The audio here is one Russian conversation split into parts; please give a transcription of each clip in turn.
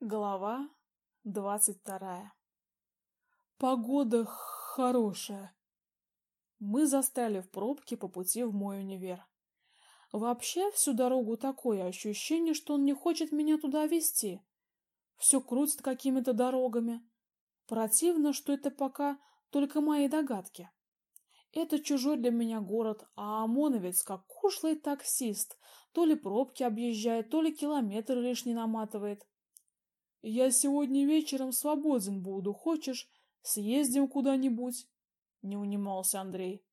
Глава двадцать вторая. Погода хорошая. Мы застряли в пробке по пути в мой универ. Вообще, всю дорогу такое ощущение, что он не хочет меня туда везти. Все крутит какими-то дорогами. Противно, что это пока только мои догадки. Это чужой для меня город, а ОМОНовец, как ушлый таксист, то ли пробки объезжает, то ли километры лишний наматывает. Я сегодня вечером свободен буду. Хочешь, съездим куда-нибудь? Не унимался Андрей.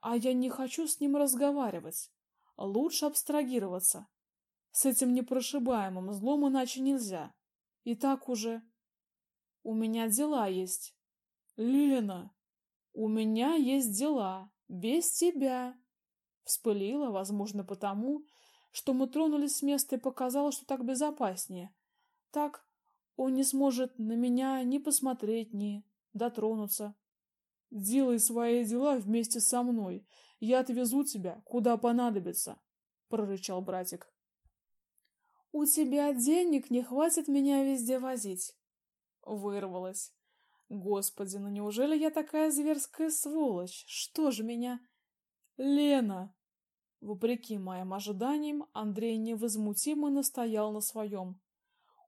А я не хочу с ним разговаривать. Лучше абстрагироваться. С этим непрошибаемым злом иначе нельзя. И так уже. У меня дела есть. Лена, у меня есть дела. Без тебя. Вспылила, возможно, потому, что мы тронулись с места и показалось, что так безопаснее. Так он не сможет на меня ни посмотреть, ни дотронуться. Делай свои дела вместе со мной. Я отвезу тебя, куда понадобится, прорычал братик. У тебя денег не хватит меня везде возить, вырвалось. Господи, ну неужели я такая зверская сволочь? Что же меня Лена Вопреки моим ожиданиям, Андрей невозмутимо настоял на своем.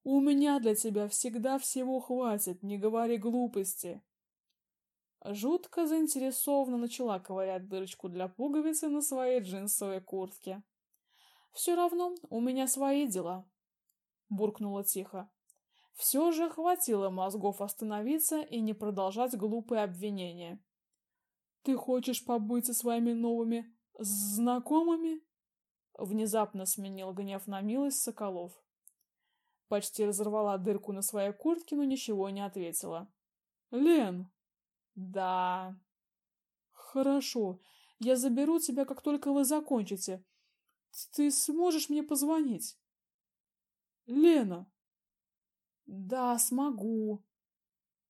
У меня для тебя всегда всего хватит, не говори глупости. Жутко заинтересованно начала ковырять дырочку для пуговицы на своей джинсовой куртке. «Все равно у меня свои дела, буркнула тихо. Все же хватило мозгов остановиться и не продолжать глупые обвинения. Ты хочешь побыть со своими новыми знакомыми? Внезапно сменил гнев на милость Соколов. Почти разорвала дырку на своей куртке, но ничего не ответила. Лен. Да. Хорошо. Я заберу тебя, как только вы закончите. Ты сможешь мне позвонить? Лена. Да, смогу.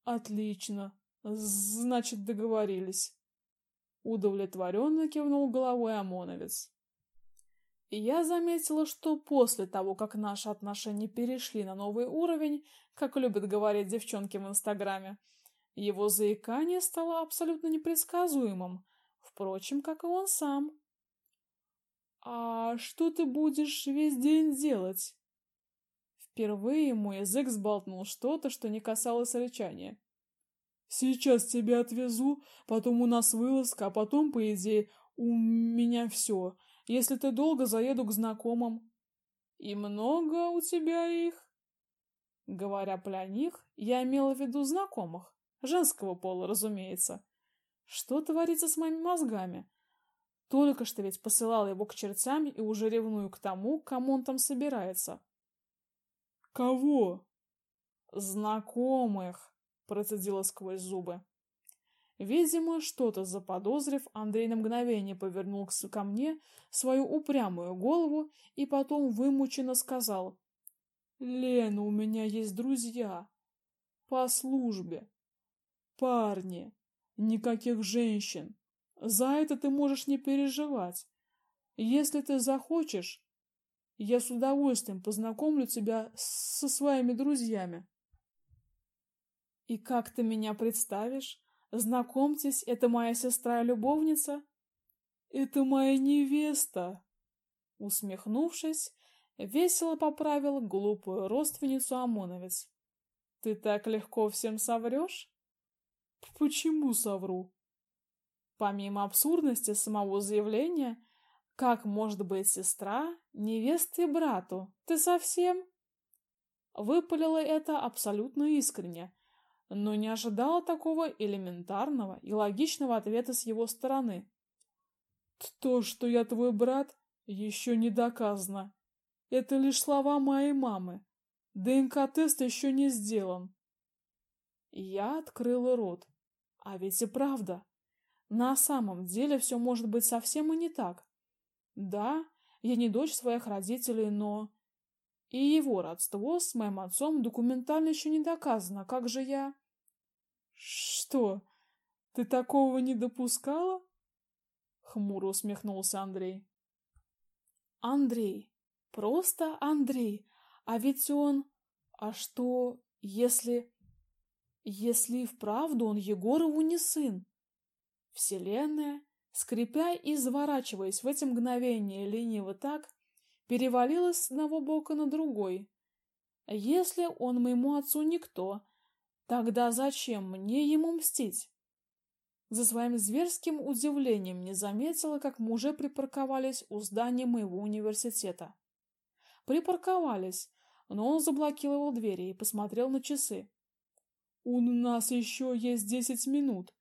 Отлично. Значит, договорились. Удовлетворенно кивнул головой ОМОНовец. Я заметила, что после того, как наши отношения перешли на новый уровень, как любят говорить девчонки в Инстаграме, его заикание стало абсолютно непредсказуемым, впрочем, как и он сам. «А что ты будешь весь день делать?» Впервые мой язык сболтнул что-то, что не касалось рычания. «Сейчас тебя отвезу, потом у нас вылазка, а потом, по идее, у меня все. Если ты долго, заеду к знакомым. И много у тебя их? Говоря про них, я имела в виду знакомых, женского пола, разумеется. Что творится с моими мозгами? Только что ведь посылал его к чертям и уже ревную к тому, кому он там собирается. Кого? Знакомых, процедила сквозь зубы. Видимо, что-то заподозрив, Андрей на мгновение повернул ко мне свою упрямую голову и потом вымученно сказал: "Лена, у меня есть друзья по службе. Парни, никаких женщин. За это ты можешь не переживать. Если ты захочешь, я с удовольствием познакомлю тебя со своими друзьями. И как ты меня представишь? Знакомьтесь, это моя сестра-любовница. Это моя невеста. Усмехнувшись, весело поправил глупую родственницу ОМОНовец. Ты так легко всем соврёшь? Почему совру? Помимо абсурдности самого заявления, как может быть сестра невесты брату? Ты совсем? Выпалила это абсолютно искренне, но не ожидала такого элементарного и логичного ответа с его стороны. То, что я твой брат, еще не доказано. Это лишь слова моей мамы. ДНК-тест еще не сделан. Я открыла рот. А ведь и правда. На самом деле все может быть совсем и не так. Да, я не дочь своих родителей, но и его родство с моим отцом документально еще не доказано. Как же я Что? Ты такого не допускала? хмуро усмехнулся Андрей. Андрей, просто Андрей. А ведь он А что, если... Если и вправду он Егорову не сын? Вселенная, скрипя и заворачиваясь в эти мгновения лениво так, перевалилась с одного бока на другой. Если он моему отцу никто, тогда зачем мне ему мстить? За своим зверским удивлением не заметила, как мы уже припарковались у здания моего университета. Припарковались, но он заблокировал двери и посмотрел на часы. «У нас еще есть десять минут.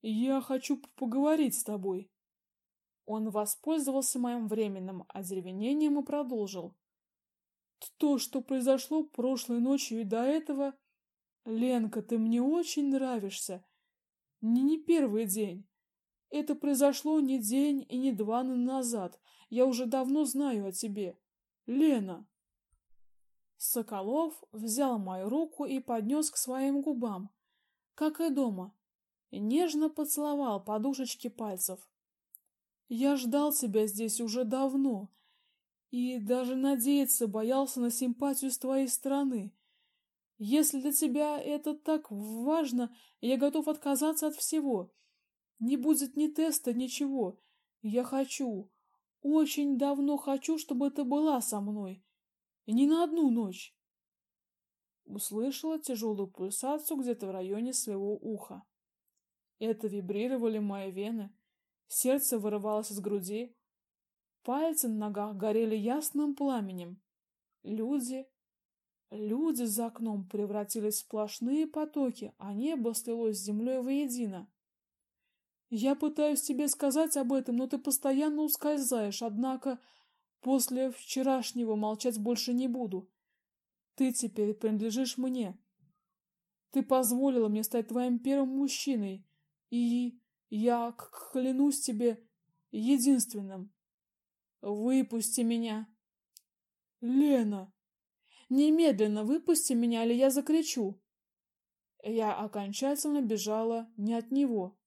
Я хочу поговорить с тобой». Он воспользовался моим временным одеревенением и продолжил. «То, что произошло прошлой ночью и до этого... Ленка, ты мне очень нравишься. Не не первый день. Это произошло не день и не два назад. Я уже давно знаю о тебе. Лена. Соколов взял мою руку и поднес к своим губам, как и дома, нежно поцеловал подушечки пальцев. Я ждал тебя здесь уже давно и даже надеяться боялся на симпатию с твоей стороны. Если для тебя это так важно, я готов отказаться от всего. Не будет ни теста, ничего. Я хочу, очень давно хочу, чтобы ты была со мной. И не на одну ночь. Услышала тяжелую пульсацию где-то в районе своего уха. Это вибрировали мои вены. Сердце вырывалось из груди. Пальцы на ногах горели ясным пламенем. Люди, Люди за окном превратились в сплошные потоки, а небо слилось с землей воедино. Я пытаюсь тебе сказать об этом, но ты постоянно ускользаешь, однако после вчерашнего молчать больше не буду. Ты теперь принадлежишь мне. Ты позволила мне стать твоим первым мужчиной, и я клянусь тебе единственным. Выпусти меня. Лена, Немедленно выпусти меня, или я закричу. Я окончательно бежала не от него.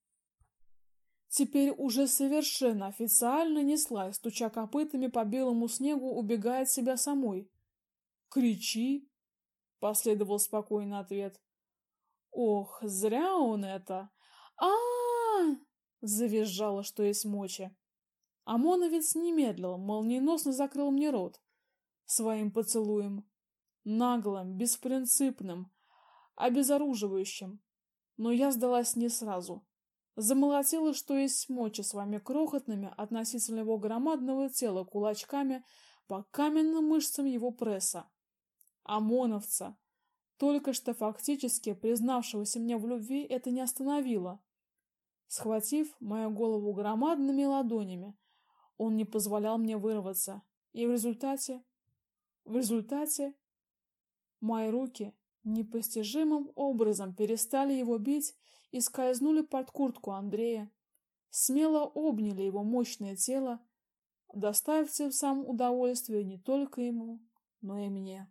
Теперь уже совершенно официально неслась, стуча копытами по белому снегу, убегая от себя самой. «Кричи!» — последовал спокойный ответ. «Ох, зря он это! а, -а, -а завизжала, что есть мочи. Омоновец не медлил, молниеносно закрыл мне рот своим поцелуем наглым, беспринципным, обезоруживающим. Но я сдалась не сразу. Замолотила, что есть мочи своими крохотными относительно его громадного тела кулачками по каменным мышцам его пресса. ОМОНовца, только что фактически признавшегося мне в любви, это не остановило. Схватив мою голову громадными ладонями, он не позволял мне вырваться, и в результате... В результате Мои руки непостижимым образом перестали его бить и скользнули под куртку Андрея, смело обняли его мощное тело, доставив тем самым удовольствие не только ему, но и мне.